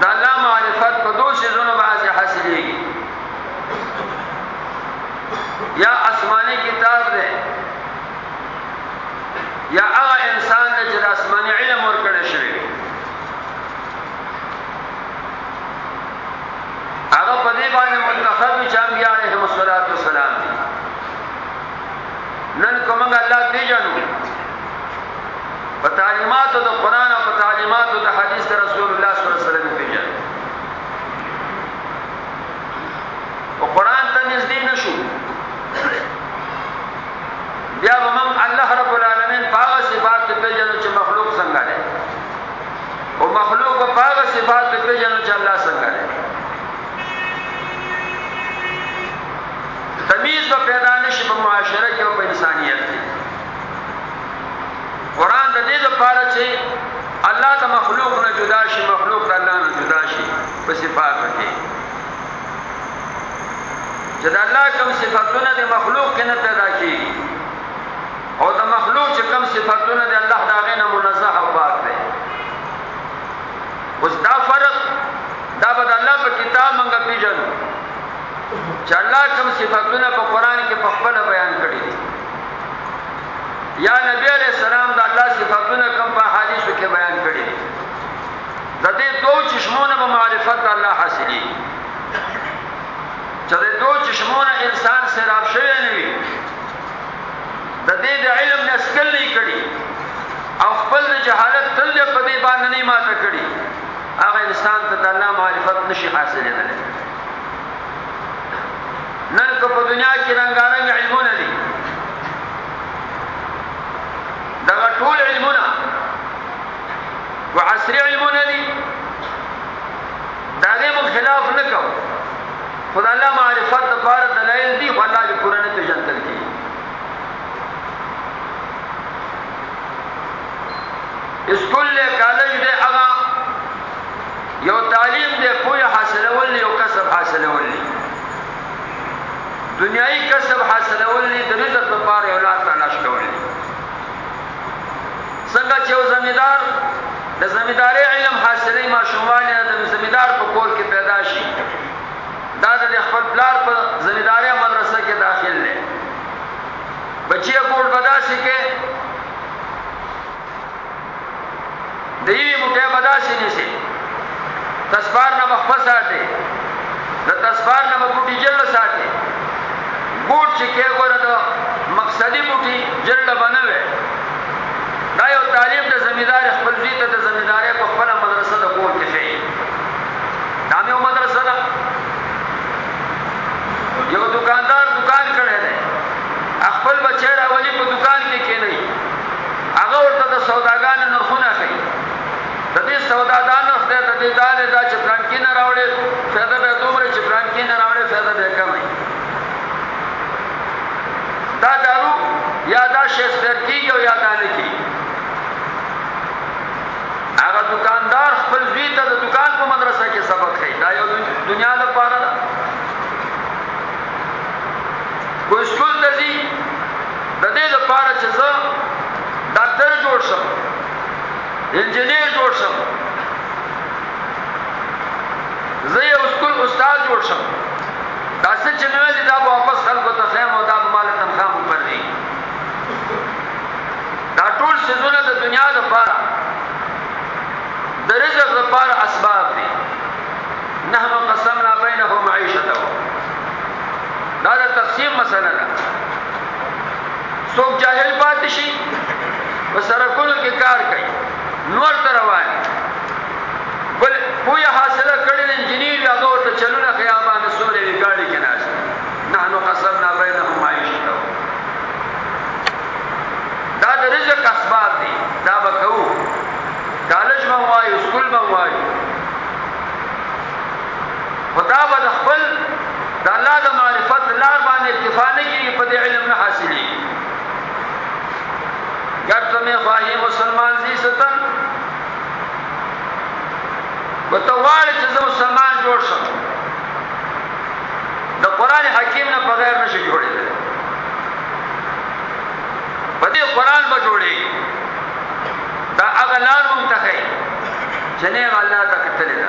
د الله معرفت په دوه شیزونو باندې حاصلېږي یا آسماني کتاب دی یا هغه انسان دی چې د آسماني علم ورکړی شوی هغه په دې باندې منتخب چې انبیاء علیهم الصلاۃ والسلام نن کومه الله پیژنو په تعلیماتو د قران او په تعلیماتو د حدیث د رسول الله صلی الله علیه وسلم پیژنو او قران ته نږدې نشو بیا به موږ الله رب العالمین په هغه صفات پیژنو چې مخلوق څنګه دی او مخلوق په هغه صفات پیژنو چې الله څنګه دی تمیز به پیدا نشي په معاشره کې او په انسانيت کې قران د دې لپاره چې الله د مخلوق نه جدا شي مخلوق د الله نه جدا شي په صفات کې چې د الله کوم صفاتونه د مخلوق کې نه پیدا کیږي او د مخلوق چې کوم صفاتونه د الله د هغه نه منزه او پاک دي اوس دا فرق دا به د الله په کتاب موږ پیژنو چې الله کوم صفاتونه په قران کې په خپل بیان کړی یا نبی علیہ السلام د الله صفاتونه کوم په حدیثو کې بیان کړی دي د دې دوه چشمونو په معرفت د الله حاصلې چې د دوه چشمونو انسان سراب شوی نه وي د دې د علم نسکل نه کړي او خپل د جهالت تل په دې باندې نه ماته کړي هغه انسان ته د الله معرفت نشي حاصلې نه نن که په دنیا کې رنگارنګ علمونه دي دغه ټول علمونه و عصري علمونه دي دا دې مو خلاف نه کو خدای الله معرفت د پاره دلایل دي خو الله دې قرآن ته جنتل کی اسکول له کالج دې هغه یو تعلیم دی پوی حاصلول یو کسب حاصلول دی دنیایي کسب حاصلول دی د رزق لپاره یو لار تلاش کول دی څنګه چې یو زمیدار د زمیداری علم حاصلې ما شومان د زمیدار په کور کې پیدا شي دا د خپل پلار په زمیداری مدرسه کې داخل دی بچي کور بداسي کې دی وی مو ته بدا سینې سي تسبار نه مخفه ساتي د تسبار نه مګوټي جل ساتي ګوټ چې کې ګوره د مقصدی بوټي جل بنوي دا یو تعلیم د زمیدار خپل دې ته د زمیدارې په خپل مدرسه د کور کې شي دا مې مدرسه ده یو دکاندار دکان کړی دی خپل بچی راولي په دکان کې کې نه هغه ورته د سوداګانې نرخونه ښيي، د دې سودا دا نرخ دی، د دې دا دی، دا چې فلانکي نه راوړې، فایده به یې دومره وي، چې فلانکي نه راوړې، فایده به یې کمه وي. دا دارو یا دا شی سپیر کېږي او یا دا نه کېږي. هغه دکاندار خپل زوی ته د دکان په مدرسه کې سبق ښيي، دا یو دنیا لپاره ده. کوی سکول ته ځي د دې لپاره چې زه ډاکټر جوړ شم انجنیر جوړ شم زه یو سکول استاد جوړ شم دا څه چې نو دي دا واپس خلکو ته خیم او دا مال تنخوا مو پر دي دا ټول سيزونه د دنیا لپاره د رزق لپاره اسباب دي نحنو قسمنا بينهم معيشتهم دا د تقسیم مسله ده څوک جاهل پاتې شي په سرکونو کې کار کوي نور تر روان بل کوی حاصله کړی د انجنیر یا نور ته چلونه خیابان سورې وی گاډي کې ناش نحنو قسمنا بینهم معیشته دا د رزق اسباب دي دا بکو کالج مو وایو سکول مو وایو خدا به د خپل د الله د معرفت لار باندې اکتفا نه کیږي په دې علم نه حاصلې ګر ته مې خواهي مسلمان زی ستن وته واړې چې زه مسلمان جوړ شم د قران حکیم نه بغیر نشي جوړېدل په دې قران به جوړې دا هغه لار مونږ ته ښه چې نه الله ته کتلې ده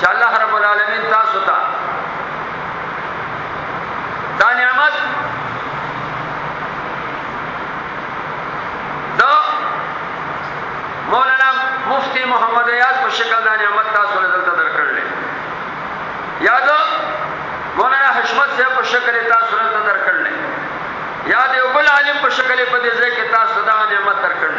چې الله رب العالمین تاسو ته دا نعمت دا مولانا مفتی محمد ایاز په شکل دا نعمت تاسو له دلته درکړل یا دا مولانا حشمت صاحب په شکل تاسو له دلته درکړل یا د یو بل عالم په شکل په دې ځای کې تاسو دا نعمت درکړل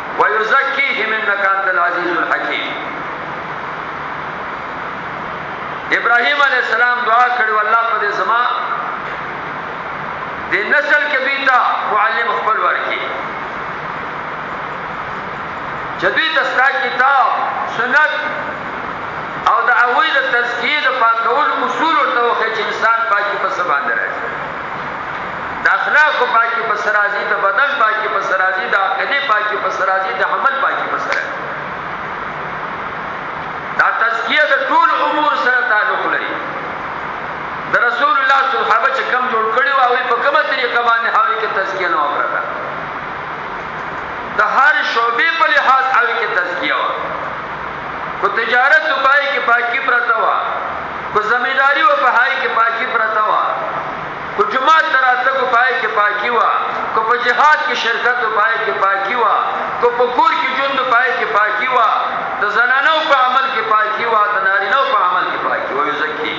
ويزكيهم انك انت العزيز الحكيم ابراهيم عليه السلام دعا کړو الله په دې زما د نسل کې بیتا معلم خپل ورکی جدوی تستا کتاب سنت او د اوی د تزکیه د پاکول اصول او توخه چې انسان پاکي په سبا درځي د اخلاق پاکي په سر راځي د بدن پاکي په سر راځي د عقیده پاکي په سر راځي د عمل پاکي په سر راځي دا تزکیه د ټول امور سره تعلق لري د رسول الله صحابه چې کم جوړ کړي او په کومه طریقه باندې هغه کې تزکیه نه وکړه د هر شعبې په لحاظ هغه کې تزکیه و په تجارت پای کې پاکي پرته و کو زمیداری و پهای کې پاکی پرته وا کو جماعت تراته کو پای کې پاکی وا کو په جهاد کې شرکت و پای کې پاکی وا کو په کور کې ژوند پای کې پاکی وا د زنانو په عمل کې پاکی وا د نارینو په عمل کې پاکی وي زکی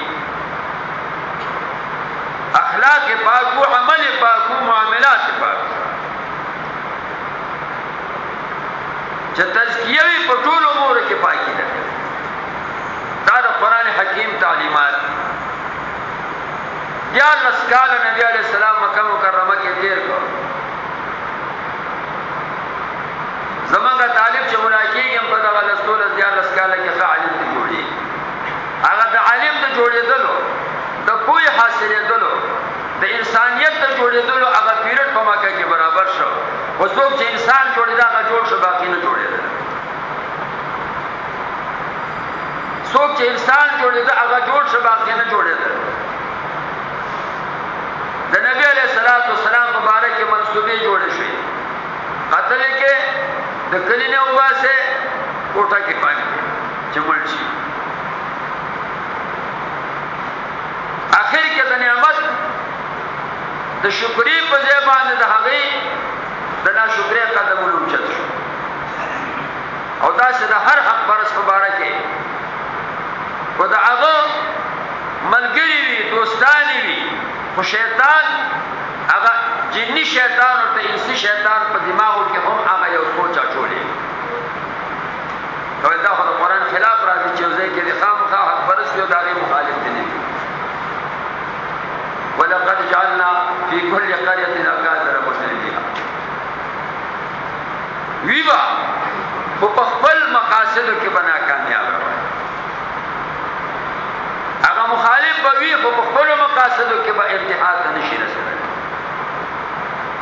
اخلاق پاکو عمل پاکو معاملات پاکو چې تزکیه په ټولو امور کې پاکي ده دا د قران حکیم تعلیمات دي یا لسکال نبی علیہ السلام مکه مکرمه کې تیر کړ زمونږه طالب چې ملاقاتېږي په دغه لسکول یا لسکال کې ښه عالم دی جوړي هغه د عالم د جوړېدلو د پوی حاصلېدلو د انسانیت د جوړېدلو هغه پیریډ په مکه کې برابر شو وسوک چې انسان جوړېدا هغه جوړ شو باقی نه جوړېدل څوک چې انسان جوړېده هغه جوړ شو باقي نه جوړېده د نبی علیه الصلاۃ والسلام مبارک منسوبې جوړ شي قتل کې د کلی نه وباسه کوټه کې پاتې چې مړ شي اخر کې د نعمت د شکرې په ځای باندې د هغې د ناشکرې قدمونو چت شو او دا چې د هر حق پرس په باره کې و د هغه ملګری وي دوستانی وي خو شیطان هغه جنی شیطان او ته انسی شیطان په دماغو کې هم هغه یو سوچ اچولې نو دا خو د قران خلاف راځي چې ځای کې د خامخا حق پرس یو دغه مخالف دي ولقد جعلنا في كل قرية أكابر مجرميها وی با خو په خپل مقاصدو کې به ناکامیاب روان هغه مخالف به وی خو په خپل مقاصدو کې به انتها ته نشي رسېدلی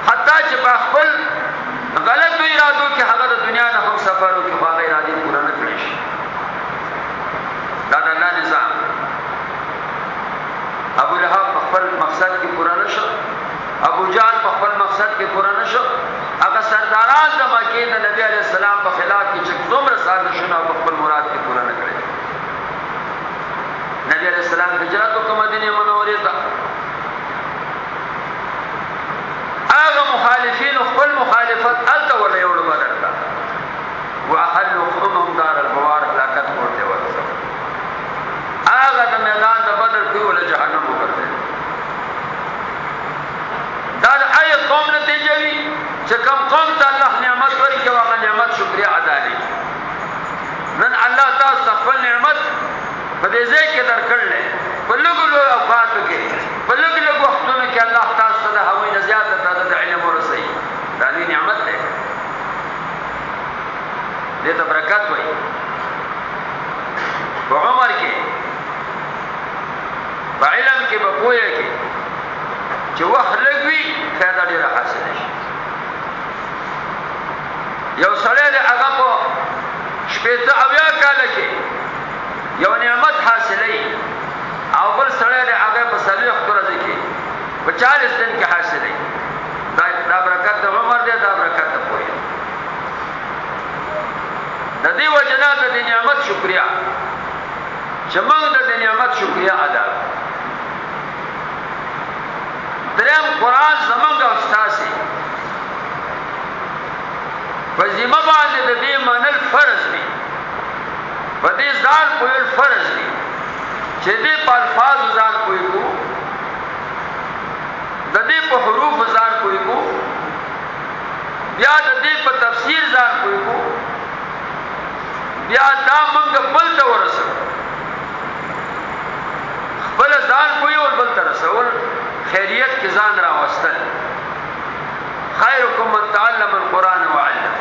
حتی چې په خپل غلط ارادو کې هغه د دنیا نه هم سفر وکړي خو هغه ارادې پوره نه کړې شي دا د الله نظام ابو لهب خپل مقصد کې پوره نشو ابو جهل په خپل مقصد کې پوره نشو هغه سرداران د مکې د نبی علی السلام په خلاف کې چې څومره سازشونه په خپل مراد کې پوره نه کړی نبی علی السلام هجرت وکړه مدینه منورې ته هغه مخالفین خپل مخالفت الته ولا یو بدل تا واحل قومهم دار البوار هلاکت ورته ورسو هغه د میدان د بدر کوله جهنم وکړه دا د هغه قوم نتیجه وي چې کوم قوم ته الله نعمت ورکړي او هغه نعمت شکریا ادا نه نن الله تاسو ته خپل نعمت په دې ځای کې درکړل په لګو لو اوقات کې په لګو لګو وختونو کې الله تاسو ته د هوی نه زیات تعداد علم ورسي دا لوی نعمت دی دې ته برکت وایي په عمر کې په علم کې به پوهه کې چې وخت لګوي فائدہ ډیر حاصل شي یو سړی د هغه په شپېته اویا کال کې یو نعمت حاصلې او بل سړی د هغه په سلوي خبره کې په 40 دن کې حاصلې دا دا برکت د عمر دی دا برکت د پوهه د دې وجنه د نعمت شکریا چې موږ د دې نعمت شکریا ادا کړو دریم قران زمونږ او تاسو په ذمہ باندې د دې منل فرض دی په دې ځان کوی فرض دی چې دې په الفاظ ځان کوی کو د دې په حروف ځان کوی کو بیا د دې په تفسیر ځان کوی کو بیا دا منګه بل ته ورسو خپل ځان کوی او بل ته رسول خیریت کې ځان را وستل خیرکم من تعلم القرآن وعلم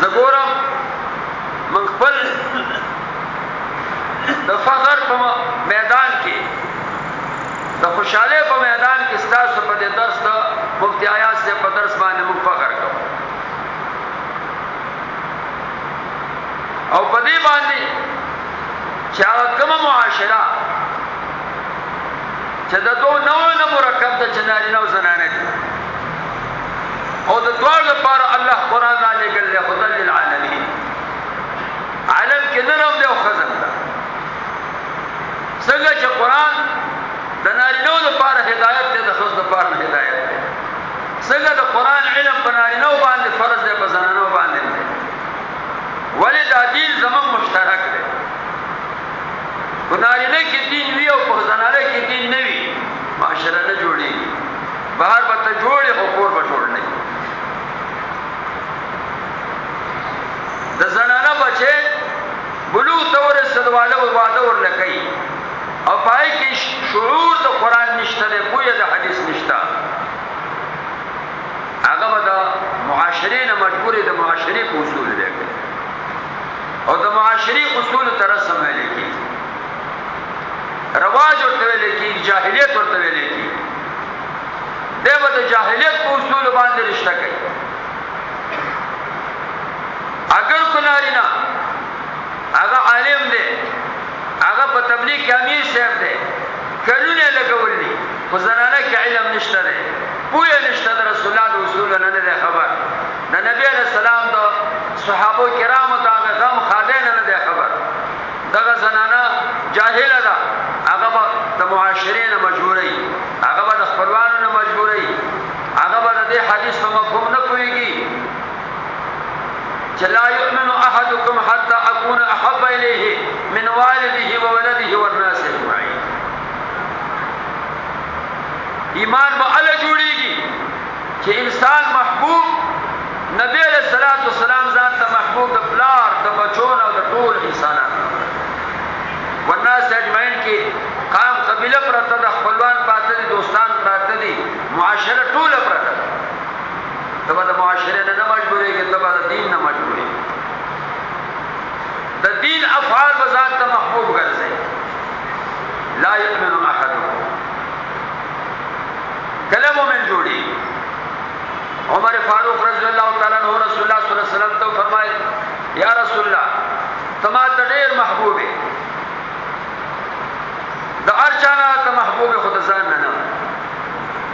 زګورم من خپل د فخر په میدان کې د خوشحالۍ په میدان کې ستاسو په دې درس د مفتي ایاز صاحب په درس باندې موږ فخر کوو او په دې باندې چې هغه کومه معاشره چې د دوه نوو نه مرکب د چناري نو زنانه دي او د دوه لپاره الله قران را لګل له خدای للعالمین عالم کې نرم دی او خزم څنګه چې قران د نارینو لپاره هدایت دی د ښځو لپاره هدایت دی څنګه د قران علم په نارینو باندې فرض دی په زنانو باندې دی ولې دا دین زموږ مشترک دی په نارینه کې دین وی او په زنانه کې دین نه وی معاشره نه جوړیږي بهر به ته جوړې خو کور به جوړ نه د زنانه بچي بلوغ ته ورسد واده واده ورله کوي او پای کې شعور د قران نشته ده پوهه د حدیث نشته هغه به د معاشرې نه مجبورې د معاشرې په اصول دی او د معاشرې اصول تر سم ویل کی رواج ورته ویل کی جاهلیت ورته ویل کی دغه د جاهلیت په اصول باندې رشتہ کوي اگر کو نارینا هغه عالم دی هغه په تبلیغ کې امیر صاحب دی کلونه لګول دي خو زنانه کې علم نشته دی پوهه نشته د رسول الله د اصول نه نه خبر د نبی علی السلام د صحابه کرامو ته هغه غم خاده نه نه خبر دغه زنانه جاهله ده هغه د معاشره نه مجبورې هغه د خپلوانو نه مجبورې هغه د دې حدیث په مفهوم نه پوهیږي چې لا یؤمن احدکم حتا اكون احب الیه من والده و ولده و الناس اجمعین ایمان به الله جوړیږي چې انسان محبوب نبی علیہ الصلوۃ والسلام ذات ته محبوب د پلار د بچون او د ټول انسانانو والناس اجمعین کې قام قبیله پرته د خپلوان پاتې دوستان پرته دي معاشره ټوله پرته ته به د معاشره نه نه مجبورېږي ته به د دین نه مجبورېږي د دین افعال به ځان ته محبوب ګرځي لا یؤمن احد کله مؤمن جوړي عمر فاروق رضی الله تعالی عنہ رسول الله صلی الله علیه وسلم ته فرمایي یا رسول الله تما ته ډېر محبوب دی د ارچانا ته محبوب خود ځان نه نه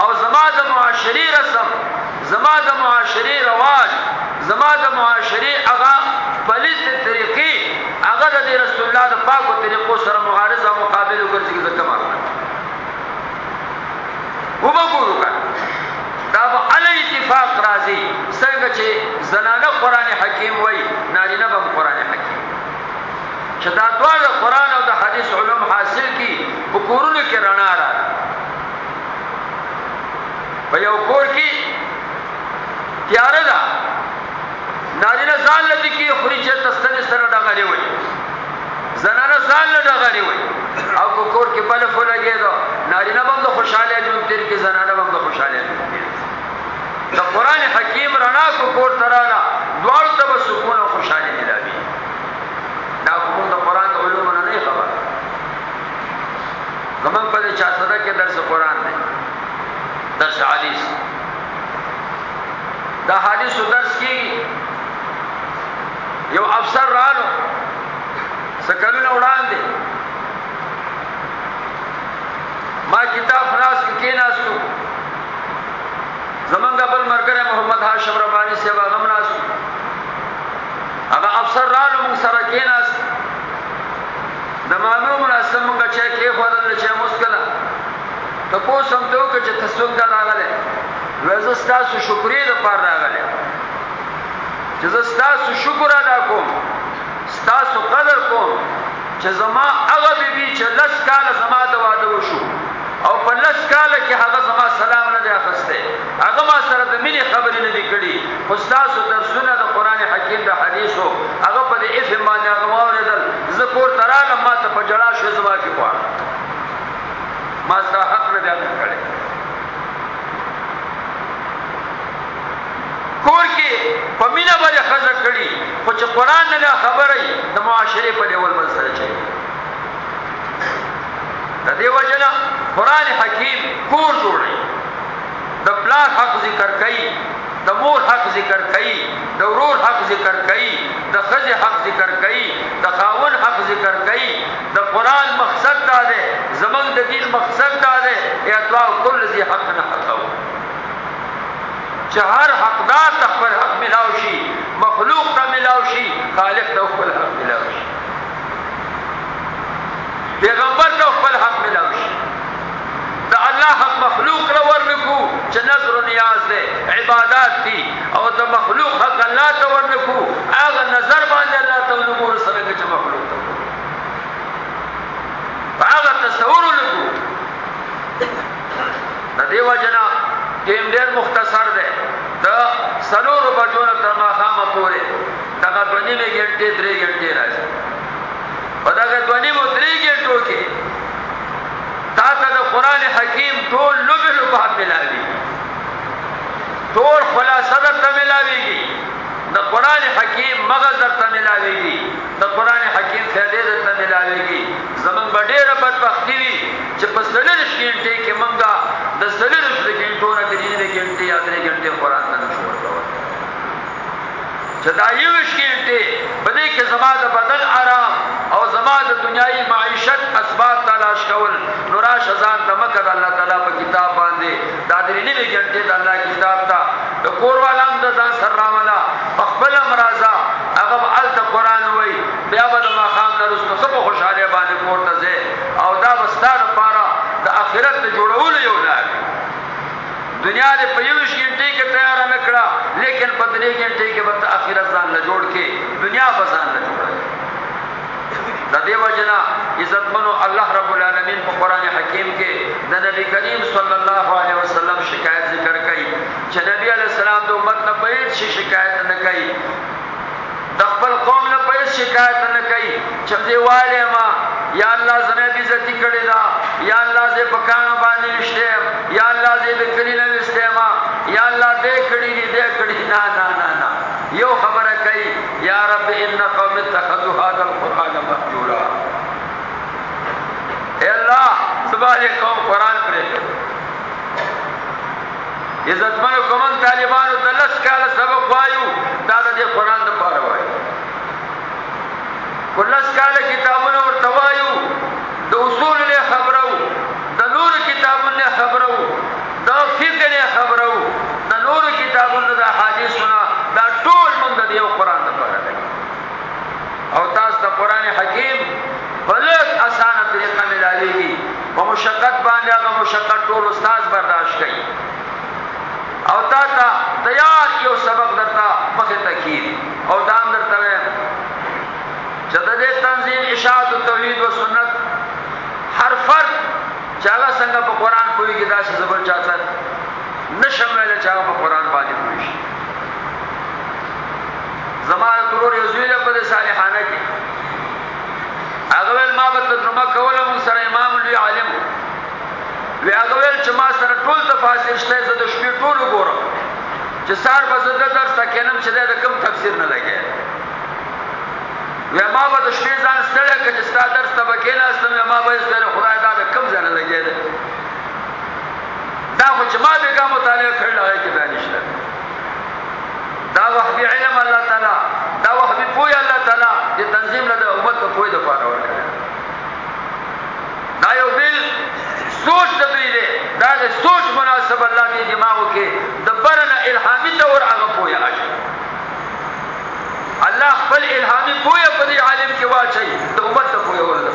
او زما د معاشرې رسم، زما د معاشرې رواج، زما د معاشرې هغه پلیتې طریقې، هغه د دې رسول الله د پاکو طریقو سره معارض او مقابل وګرځي، که زه کوم اړخ ته وبه ګورو که دا به هله اتفاق راځي، څنګه چې زنانه قرآن حکیم وایي، نارینه به هم قرآن حکیم چې دا دواړه قرآن او د حدیث علوم حاصل کړي، په کورونو کې رڼا راځي. په یو کور کې تیاره ده نارینه ځان له دې کې خوري چې تستنې سره ډغرې وي زنانه ځان له ډغرې وي او کو کور کې بل فو لګي دا نارینه باندې د خوشاله ژوند تیر کې زنانه باندې د خوشاله ژوند تیر د قران حکیم رڼا کو کور ترانا دوړ ته به سکون او خوشاله ملاوي دا کوم د قران علوم نه نه خبر زمنګ په دې چا صدا کې درس قران دی درس حدیث دا حدیث درس کی یو افسر رالو سکلونه وړاندې ما کتاب فراس کې کېناستو زمونږ بل مرګره محمد هاشم ربانی سی هغه هم ناس هغه افسر رالو موږ سره کېناست د مامو ملا سره مونږ چای کېښودل، له چای مو وڅښله، تپوس هم ترې وکړ چې ته څوک دا راغلی؟ ویل زه ستاسو شکرې لپاره راغلی یم چې زه ستاسو شکر ادا کوم، ستاسو قدر کوم چې زما هغه بیبي چې لس کاله زما د واده وشو او په لس کاله کې هغه زما سلام نه دی اخیستی، هغه ما سره د مینې خبرې نه دي کړي. خو ستاسو درسونه د قران حکیم د حدیثو هغه په دې افهم باندې هغه واوریدل زه کور ته رالم ما ته په جړا شو زه معافي غواړم ما ستا حق نه دی ادا کړی کور کې په مینه باندې خزه کړی خو چې قران نه خبره د معاشره په لیول بل سره چي د دې وجنه قران حکیم کور جوړي د پلار حق ذکر کوي د مور حق ذکر کوي د ورور حق ذکر کوي د خځه حق ذکر کوي د خاون حق ذکر کوي د قران مقصد دا ده زمنګ د دین مقصد دا ده اعطاء کل ذی حق نه حقو چې هر حقدار ته خپل حق ملاو شي مخلوق ته ملاو شي خالق ته خپل حق ملاو شي پیغمبر ته خپل حق ملاو شي د الله هم مخلوق له ورنکو چې نظر نیاز دی عبادات دي او د مخلوق حق الله ته ورنکو هغه نظر باندې الله ته ورنکو سره چې مخلوق ته هغه تصور ورنکو د دیو جنا ټیم ډیر مختصر دی د سلور بجو تر ما خامه پورې دغه دونی می ګنټه درې ګنټه راځي په دغه دونی مو درې ګنټو کې تا ته د قران حکیم ټول لوب لوب ملاوي ټول خلاصه درته ملاويږي د قران حکیم مغز درته ملاويږي د قران حکیم فائدې درته ملاويږي زمون بډېر بدبختی وي چې په سلل شینټه کې مونږه د سلل شینټو نه درې غنټې یا درې غنټې قران ته نشو ورته چې دا یوویشت ګنټې په دې کې زما د بدن آرام او زما د دنیايي معیشت اسباب تلاش کول نو راشه ځان ته مکه د الله تعالی په کتاب باندې دا درې نوي ګنټې د الله کتاب ته د کور والا هم د ځان سره راوله په خپل هم راځه هغه به هلته قرآن وایي بیا به د ماښام نه وروسته څه په خوشحالۍ باندې کور ته ځې او دا به ستا دپاره د آخرت د جوړولو یو لار دنیا دې په یوویشت ګنټې کې تیاره نه کړه، لیکن په درې ګنټې کې به ته اخرت ځان له جوړ کړې، دنیا به ځان له جوړه کړې. د دې وجې نه عزتمنو الله رب العالمین په قرآن حکیم کې د نبی کریم صلی الله علیه وسلم شکایت ذکر کوي چې نبی علیه السلام د امت نه په هېڅ شي شکایت نه کوي. د خپل قوم نه په هیڅ شکایت نه کوي چې زه والي ما یا الله زمه بي عزتي کړې دا یا الله زه په کان باندې نشته یا الله زه د کلی نه وسته ما یا الله دې کړې دې دې کړې نه نه نه نه یو خبره کوي یا رب ان قوم اتخذوا هذا القران مهجورا اے الله سبحانه قوم قران پرې عزتمنو کومن طالبانو ته لس کاله سبق وایو دا د قرآن د پاره وایو کو لس کاله کتابونه ورته وایو د اصول له خبرو د نور کتابونو له خبرو د فقه له خبرو د نور کتابونو د حدیثونو دا ټول موږ د یو قرآن د پاره او تاسو د قرآن حکیم بلک اسانه طریقه ملاویږي په مشقت باندې هغه مشقت ټول استاد برداشت کوي او تا ته تیار یو سبق درته مخه تکیر او دا درته چې د دې تنظیم اشاعت توحید او سنت هر فرد چې هغه څنګه په قران کوي کې دا څه زبر چاته نشم ویل چې هغه په قران باندې کوي شي زماره ضرور یو زویل په صالحانه کې هغه ویل ما به ترجمه کوله مون سره امام لوی عالم وی هغه ویل چې ما سره ټول تفاسیر شته زه د شپې ټول ګورم چې سار به زه د درس تکینم چې د کوم تفسیر نه لګي وی ما به د شپې ځان ستړی کړ چې ستا درس ته به کېناستم ما به ستړی خدای دا د کوم ځای نه لګي دا خو چې ما به کوم مطالعه کړل هغه کې دا نشته دا وحبی علم الله تعالی دا وحبی پوی الله تعالی دې تنظیم له امت ته پوی د پاره ورکړي دا یو بل سوچ د دوی دی دا د سوچ مناسب الله دې دماغو کې د برنه الهامي تور هغه پوی اچي الله خپل الهامي پوی په دې عالم کې واچي د امت ته پوی ورته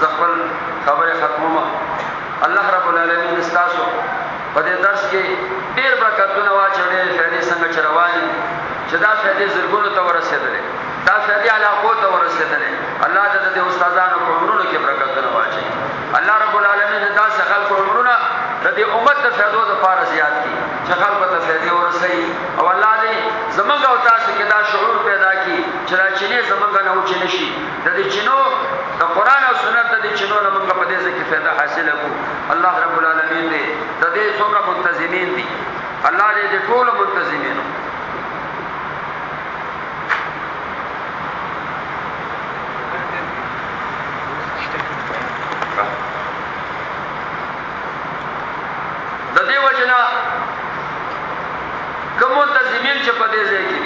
زخپل خبره ختموم الله رب العالمین استاسو په دې درس کې ډېر برکتونه واچولې فائدې څنګه چرواني چې دا فائدې زرګونو ته ورسېدلې دا فائدې علاقو ته ورسېدلې الله دې د استادانو په عمرونو کې برکتونه واچي الله رب العالمین دا څه خلق عمرونه د دې امت د فائدو د پاره زیات کی چې خلق ته فائدې ورسي او الله دې زمونږ او تاسو کې دا شعور پیدا کی چې دا چې زمونږ نه وچ نشي د دې چینو د قران او سنت د دې چینو نه موږ په دې ځکه فائدہ حاصله کو الله رب العالمین دې د دې څومره منتظمین دي الله دې دې ټول منتظمینو د دې وجنه کوم منتظمین چې په دې ځای کې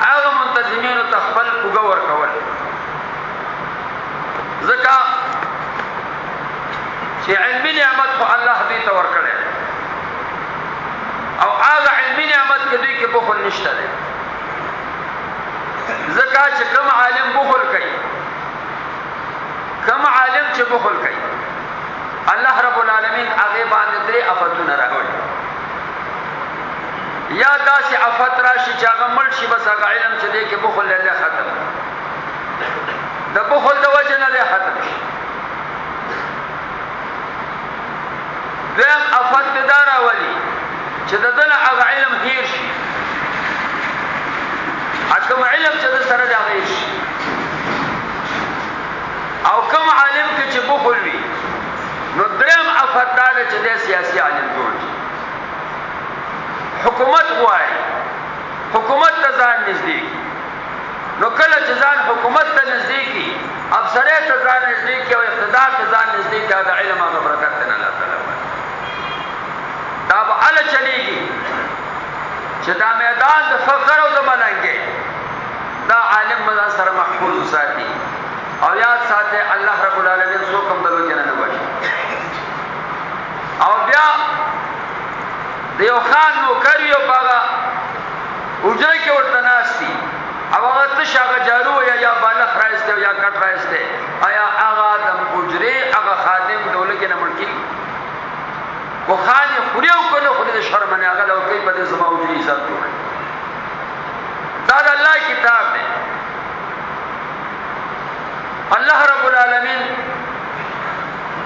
هغه منتظمینو ته خپل اوږه ورکول ځکه چې علمي نعمت خو الله دوی ته ورکړی او هغه علمي نعمت کې دوی کې بخل نشته دی ځکه چې کوم عالم بخل کوي کوم عالم چې بخل کوي الله رب العالمین هغه باندې درې افتونه راغلي یا داسې افت راشي چې هغه مړ شي بس هغه علم چې دی کې بخل دی ختم د بخل د وجه نه دی ختم شي دویم افت دی دا راولي چې د دنه هغه علم هیر شي کوم علم چې د سره دی هغه شي او کوم عالم کې چې بخل وي نو دریم افت دا چې د سیاسي عالم جوړ شي حکومت غواړي حکومت ته ځان نږدې نو کله چې ځان حکومت ته نږدې کی افسره ته ځان نږدې کی او اقتدار ته ځان نږدې کی دا علم او برکت نه الله تعالی دا به ال چلیږي چې دا میدان د فقر او د ملنګي دا عالم مزه سره محفوظ ساتي او یاد ساته الله رب العالمین سو کوم دلو جننه او بیا د یو خان نوکر یو پاغه حجره کې ورته ناشتي او هغه ته شاګه جارو یا یا بالغ راځته یا کټ راځته آیا هغه د حجره هغه خادم دوله کې نه ملکی کو خان خوريو کنه خو دې شرم نه هغه لو کوي په دې زما حجره عزت جوړ دا د الله کتاب دی الله رب العالمین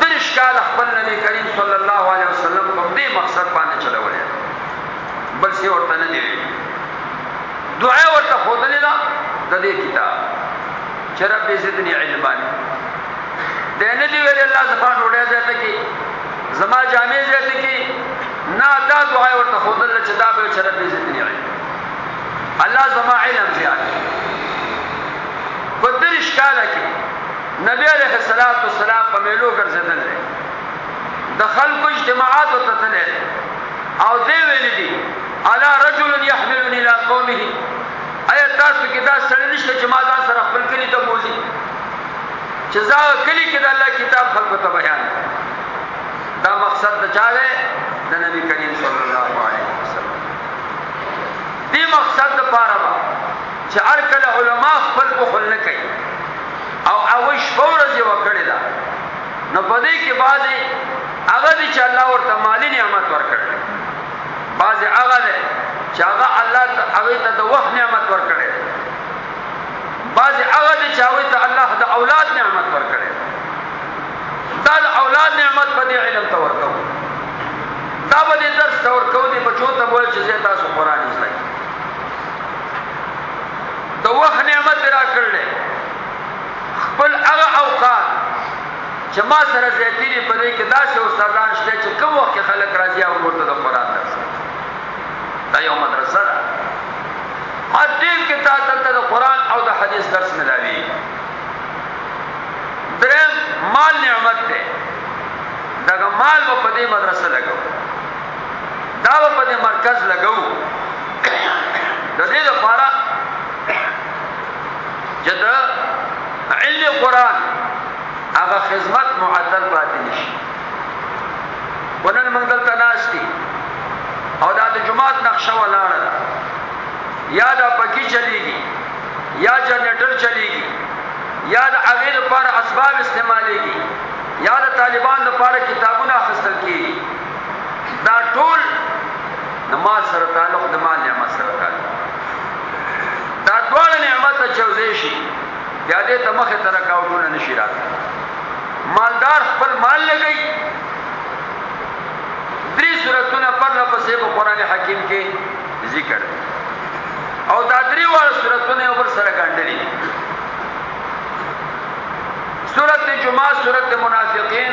دریش کاله خپل نبی کریم صلی الله علیه وسلم په دې مقصد باندې چلولې بل څه ورته نه دی دعا ورته خودلې ده د دې کتاب چې رب زدنی علما د نه دی ویل الله زفان وړه زیاته کی زما جامع زیاته کی نه دا دعا ورته خودل چې دا به چې رب زدنی علم الله زما علم زیات په درش کاله کې نبی علیه الصلاة والسلام په میلو ګرځېدل دی د خلکو اجتماعات ته تللی دی او دی ویلي دي الا رجل يحملني الى قومه ایا تاسو کې دا سړی نشته چې ما ځان سره خپل کلی ته بوزي چې زه کلی کې د الله کتاب خلکو ته بیان دا مقصد د چا دی د نبی کریم صلی الله علیه وسلم دې مقصد لپاره چې هر کله علما خپل په خل نه کوي او هغوی شپه ورځ یوه کړې ده نو په دې کې بعضې هغه دي چې الله ورته مالی نعمت ورکړي بعضې هغه دی چې هغه الله ته هغوی ته د وخت نعمت ورکړي بعضې هغه دي چې هغوی ته الله د اولاد نعمت ورکړي دا د اولاد نعمت په دې علم ته ورکو دا به دې درس ته ورکو دې بچو ته وایي چې زه تاسو قرآن زده د وخت نعمت را کړل خپل هغه اوقات چې ما سره زیاتی دي په دې کې داسې استادان شته چې کوم وخت خلک راځي او ورته د قران درس دا یو مدرسه ده هر ټیم کې تا ته د قران او د حدیث درس ملاوي درم مال نعمت ده دغه مال په دې مدرسه لګو دا په دې مرکز لګو د دې لپاره چې د علم قران هغه خدمت معطل پاتې نشي ونن موږ دلته ناشتي او دا د جماعت نقشه ولاړه ده یا دا پکی چلیږي یا جنریټر چلیږي یا د هغه لپاره اسباب استعمالېږي یا د طالبان لپاره کتابونه اخیستل کیږي دا ټول د مال سره تعلق د مال نعمت سره تعلق دا ټول نعمت چې وزې شي بیا دې ته مخه تر کاوټونه نشي راځي مالدار خپل مال لګي درې سورتونه پر لپسې په قران حکیم کې ذکر او دا درې وړ سورتونه یو بل سره ګڼډلې سورت جمعه سورت منافقین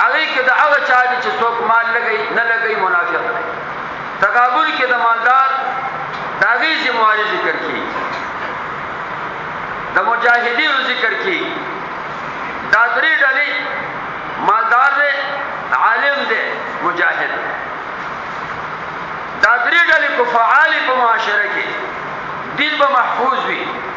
هغه کې د هغه چا دي چې څوک مال لګي نه لګي منافق دی تکابر کې د مالدار داغي ذمہواری ذکر کی د مجاهدینو ذکر کی دا درې ډلې مالدار دی عالم دی مجاهد دا درې ډلې کفعال په معاشره کې دین به محفوظ وي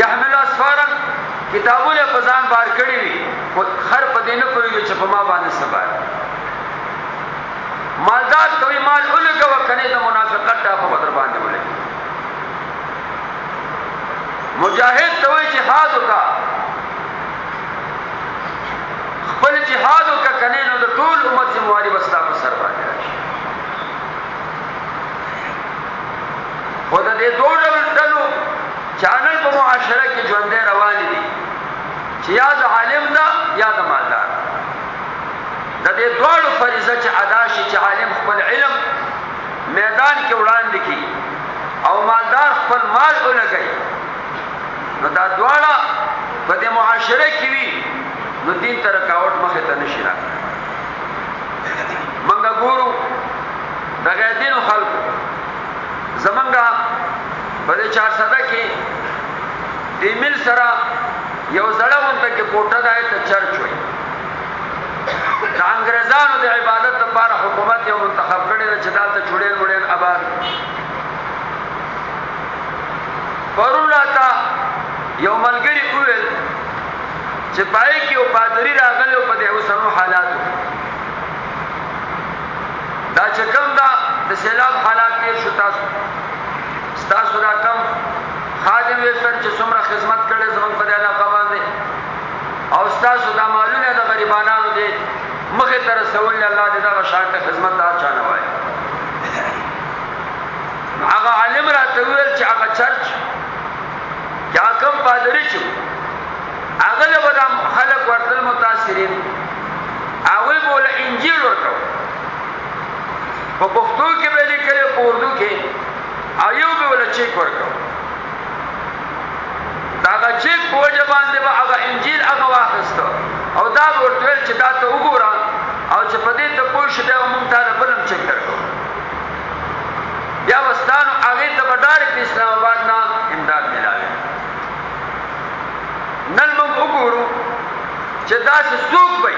يحمل اسفارا کتابونه په ځان بار کړی وي خو خر په دې نه پوهېږي چې په ما باندې څه بار مالدار کوي مال ولګه وکنه د منافقت ټاپه بدر باندې ولګي مجاهد ته وایي جهاد وکا خپل جهاد وکا کنه نو د ټول امت ذمہ واری بستا په سر باندې خو د دې دوه ډول ډلو چانل په معاشره کې ژوندې روان دي چې یا د عالم ده یا د مالدار د دې دوه فریضه چې ادا شي چې عالم خپل علم میدان کې وړاندې کړي او مالدار خپل مال ولګي نو دا دواړه په دې معاشره کې وي نو دین تر کاوت مخه ته نشي راځي منګه ګورو دغه دین خلکو زمنګا په دې چار صدا کې د مل سره یو زړه ونده کې کوټه ده ته چرچ وي د انګريزانو د عبادت لپاره حکومت یو منتخب کړی چې دا ته جوړې وړې آباد پرون راته یو ملګری وویل چې پای کې او پادری راغلو په دې اوسنو حالاتو دا چې کوم دا د سیلاب حالات تیر شو تاسو تاسو دا کم خادم ویسر چې څومره خدمت کړي زموږ په علاقه باندې او تاسو دا مالونه د غریبانو دي مخه تر رسول الله دې دا شان ته خدمت دا چانه وای هغه عالم را ته ویل چې هغه چرچ کیا کم پادری چې هغه له به دا خلک ورتل متاثرین هغوی به له انجیل ورکو په پښتو کې به لیکل په اردو کې او یو به له چیک ورکو دا هغه چیک په وجه باندې به هغه انجیل هغه واخیستو او دا ورته چې دا ته وګوره او چې په دې ته پوه شې دا مونږ ته بلم چیک درکو بیا وستانو هغه ته به ډایرکټ اسلام آباد نه امداد ملاوي نن موږ وګورو چې دا چې څوک وي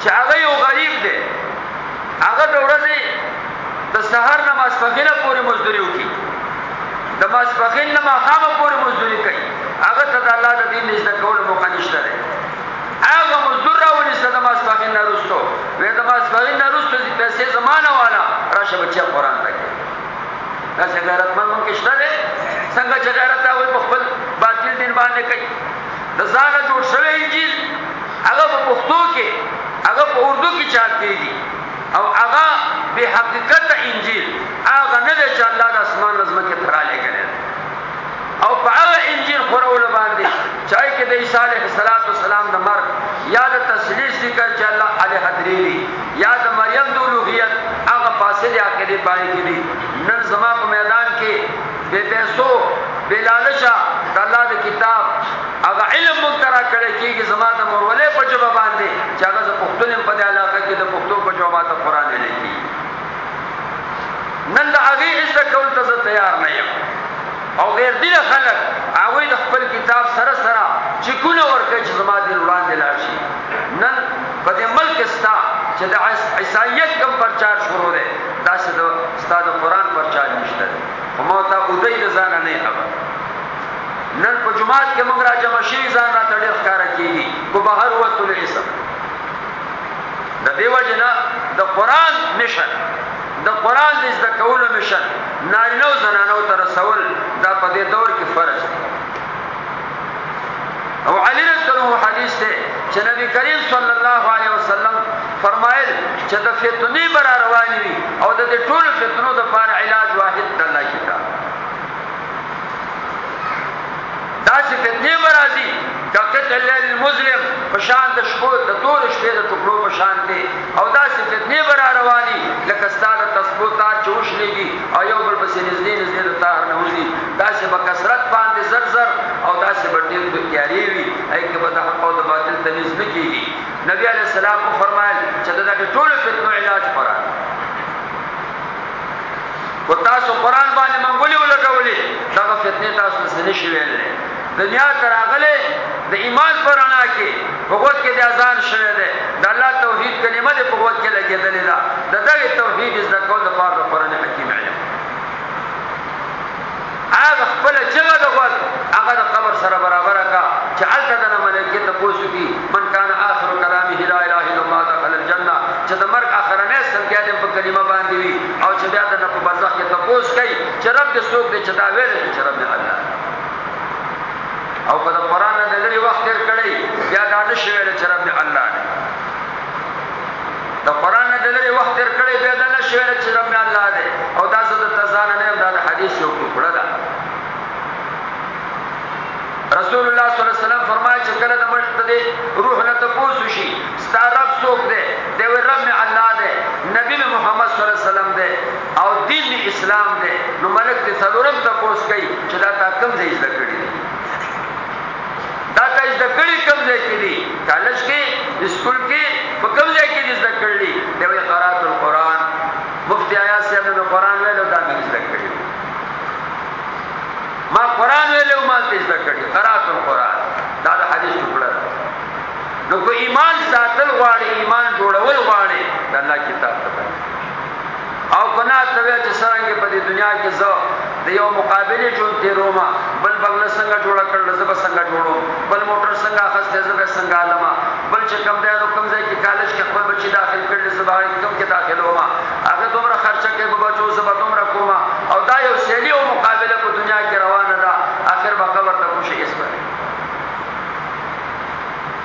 چې هغه یو غریب دی هغه د ورځې د سهار نه ماسپخینه پورې مزدوري وکړي د ماسپخین نه ماښامه پورې مزدوري کوي هغه ته د الله د دین نږدې کولو موقع نشته دی هغه مزدور راونیسته د ماسپخین نه وروسته وې د ماسپخین نه وروسته پیسې زمانه والا راشه بچیا قرآن ته دا څنګه غیرت من مونږ شته دی څنګه چې غیرت هغه په خپل باطل دین باندې کوي د ځان جوړ شوی انجیل هغه په پښتو کې هغه په اردو کې چاپ کیږي او هغه به حقیقت انجیل هغه نه دی چې الله د اسمان نظم کې تراله کړي او په هغه انجیل خورول باندې چای کې د عیسی علیه السلام د مرګ یا د تسلیث ذکر چې الله علیه حضرې یا د مریم د الوهیت هغه فاسد عقیده پای کې دي نن زما په میدان کې به پیسو بلالشا د الله د کتاب هغه علم مونږ ترا کړی کېږي زما د مورولې په جواب باندې چې هغه د پښتون په دې علاقه کې د پښتو په جواب ته قران لیکي نن د هغه عزت کول ته تیار نه یم او غیر دې خلک هغه د خپل کتاب سره سره چې کونه ورکه چې زما د وړاندې لاړ شي نن په دې ملک کې ستا چې د عیسایت کم پرچار شروع دی داسې د ستا د قرآن پرچار نشته دی خو ما ته اودی د ځانه نه خبر نن په جماعت کې موږ را جمع شوي ځان را ته ډېر ښکاره کېږي خو بهر ووتو نه حساب د دې وجه نه د قرآن مشن د قرآن د زده کولو مشن نارینه او زنانو ته رسول دا په دې دور کې فرض دی او علی رضی الله عنه حدیث ده چې نبی کریم صلی الله علیه وسلم فرمایل چې د فتنې بر روانې وي او د دې ټول فتنو د پاره علاج واحد د الله کتاب دا چې فتنې برازي ککت الليل المظلم پشان د شپو د تور شپې د ټکړو پشان دي او دا چې فتنې بر رواني لکه ستاره تسبوتا چوش لګي او یو بل پسې نږدې نږدې د تار نه وځي داسې به کثرت باندې زر زر او داسې به ډېر به تیارې وي هغې کې به د حق او د باطل تمیز نه کېږي نبی علیه السلام وفرمایل چې د دغې ټولو فتنو علاج قرآن خو تاسو قرآن باندې موږ ولې ولګولې دغه فتنې تاسو څه نه شي ویلی دنیا ته راغلی د ایمان پر رڼا کې په غوږ کې د اذان شوی دی د الله توحید کلمه دې په غوږ کې لګېدلې ده د دغې توحید زده کول لپاره د قرآن حکیم علم هغه خپل چغه د غوږ هغه د قبر سره برابر کا چې الته د ملائکه ته پوسو کی من کان اخر کلامه لا اله الا الله دخل الجنه چې د مرګ اخرنه سلګیا د په کلمه باندې وي او چې بیا د نه په برزخ کې ته پوس کوي چې رب دې څوک دې چې دا ویل چې رب دې الله او په قرآن نه لري وخت تیر کړی بیا دا نشویل چې رب دې الله د قران نه د لري وخت تر کړي بیا دا نه شي ویل چې رب الله دی او دا زه د تزان نه دا د حدیث یو ټوکړه ده رسول الله صلی الله علیه وسلم فرمایي چې کله د مرشد دی روح نه تاسو شي ستاره څوک دی دی رب نه الله دی نبی محمد صلی الله علیه وسلم دی او دین اسلام دی نو ملک ته څلورم تاسو کوي چې دا تا کوم ځای زده کړی دا ته زده کړی کوم ځای کې دي کالج کې اسکول کې په کوم ځای کې دي زده کړی دی وی قرات القرآن مفتی آیا صاحب نو قرآن ویلو دا مې زده کړی ما قرآن ویلو ما زده کړی قرات القرآن دا د حدیث ټکړه نو کو ایمان ساتل غواړي ایمان جوړول غواړي د الله کتاب ته او کنا ته وې چې څنګه په دې دنیا کې زه د یو مقابله جون تیرو ما بل بنگله څنګه جوړ کړل زه به څنګه جوړو بل موټر څنګه اخستې زه به څنګه علما بل چې کم دی نو کم ځای کې کالج کې خپل بچی داخل کړل زه به کوم کې داخل وما هغه دومره خرچه کې به بچو زه به دومره کوما او دا یو سیلی او مقابله په دنیا کې روانه ده اخر به قبر ته کوشش کوي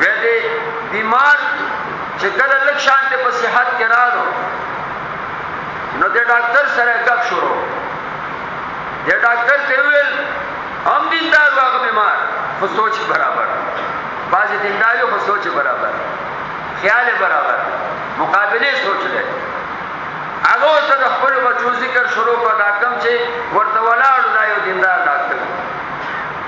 ویلې بیمار چې کله لک شان ته په صحت کې راغلو نو د ډاکټر سره غږ شروع د ډاکټر ته ویل هم دیندار واغ بیمار خو سوچ برابر باز دیندار خو سوچ برابر خیال برابر مقابله سوچ لري هغه ته د خپل بچو ذکر شروع کړه دا کم چې ورته ولاړ دا یو دیندار ډاکټر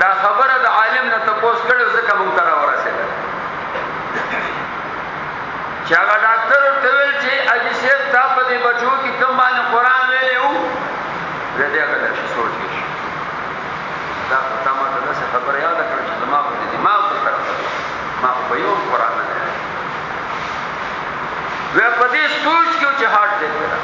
دا خبره د عالم نه تپوس کړو ځکه مونږ ته راورسېده چې هغه ډاکټر ته ویل چې اجي صاحب تا په دې بچو کې کوم باندې قران ویلې وو زه دې هغه لږ سوچ کې دا په تمه ده څه خبره یاد کړم چې زما په دماغ ته طرف ما په یو قران نه وې په دې سوچ کې چې هارت دې کړه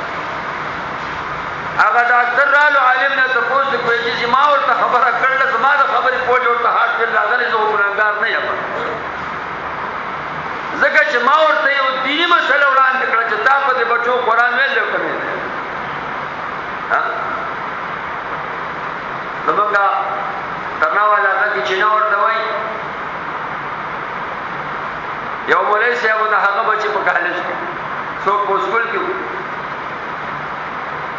هغه ډاکټر رالو عالم نه تپوس کوي چې زما ورته خبره کړل زما د خبرې په جوړ ته هاټ بل راغلی زه ګناګار نه یم ځکه چې ما ورته یو دیني مسله وړاندې کړه چې تا په دې بچو قران ویل دی کنه ها زمونږه ترنا والا هغه چې نه ورته وای یو مولای صاحب د هغه بچی په کالج کې څوک په سکول کې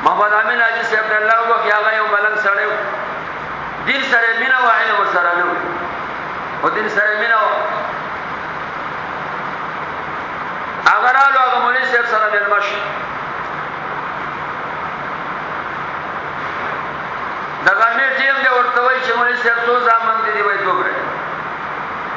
محمد امین حاجی صاحب د الله وبخي هغه یو ملنګ سړی و دین سره مینه و علم سره نه و دین سره مینه و هغه رالو هغه مولوی صاحب سره ملما شو دغه مې ټیم دی ورته وای چې مولوی صاحب څو ځامن دي وای دوبره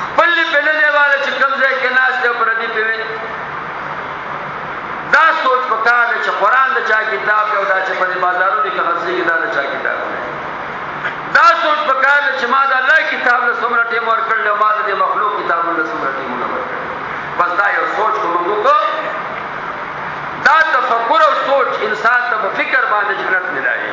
خپل په نه دیواله چې کوم ځای کې ناس ته پر دې پیوي دا سوچ پکار دی چې قران د چا کتاب دی او دا چې په بازارونو کې خرڅي کې دا د چا کتاب دی دا سوچ پکار دی چې ما دا الله کتاب له څومره ټیم ورکړل او ما د مخلوق کتاب له څومره ټیم ورکړل بس دا یو سوچ کوم وکړو دا تفکر او سوچ انسان ته فکر باندې جنت ملایي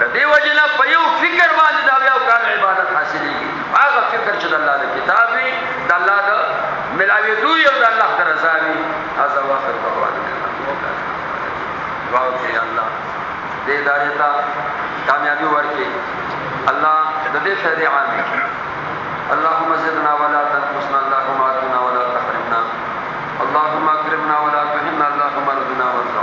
د دې وجنه په یو فکر باندې دا بیا کار عبادت حاصلې هغه فکر چې د الله د کتاب وي د الله د ملاوي دوی او د الله د رضا وي هاذا واخر دعوان دعا کوي الله دې ادارې ته کامیابی ورکړي الله د دې شری عام اللهم زدنا ولا تنقصنا اللهم اعطنا ولا تحرمنا اللهم اكرمنا ولا تهنا اللهم ارزقنا وارزقنا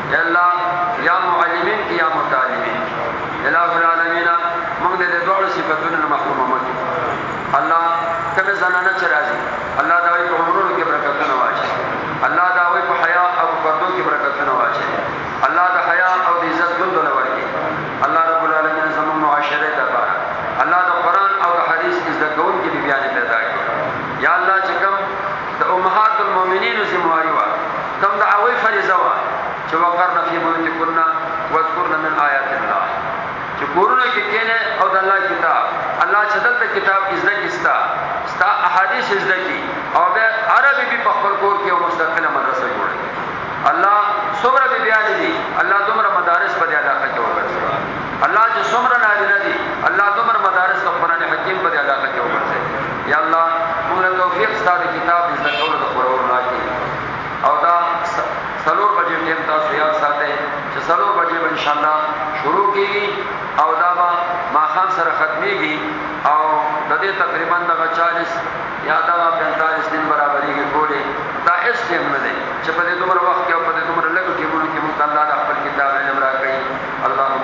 يالله يا معلمين کې يا متعلمين کې اله العالمين موږ دې د دوړو صفاتونو محروم مه کړي الله کوم زنانه چې راځي الله دا وي په عمرونو کې برکتونه واچي الله دا وي په حیا او پردو کې برکتونه واچي الله دا حیا او د عزت ګوند لوري الله رب العالمین زموږ معاشره ته بار الله دا قران او د حدیث عزت ګوند کې بیان پیدا کړي یا الله چې کوم د امهات المؤمنینو ذمه واري وه، دا هم د هغوی فریضه وه چې وقرن فی بیوتکن واذکرن من آیات الله چې کورونو کې کېنه او د الله کتاب الله چې دلته کتاب کې زده کیستا ستا احادیث زده کی او به عربي به په خپل کور کې یو مستقله مدرسه جوړه الله څومره به بیا دي الله دومره مدارس په دې علاقه کې وکړي الله چې څومره نارینه دي الله دومره مدارس په قران حکیم په دې علاقه کې وکړي یا الله موږ له توفیق ستاسو د کتاب د زده کولو د خبرولو راکړي او دا څلور بجې ټیم تاسو یاد ساتئ چې څلور بجې به ان شاء الله شروع کیږي او دا به ماخام سره ختميږي او د دې تقریبا دغه 40 یا دا 45 دن برابرېږي ټولې دا اس ټیم نه دی چې په دې دومره وخت کې او په دې دومره لږو کې مونږ کې مونږ الله د خپل کتاب علم راکړي اللهم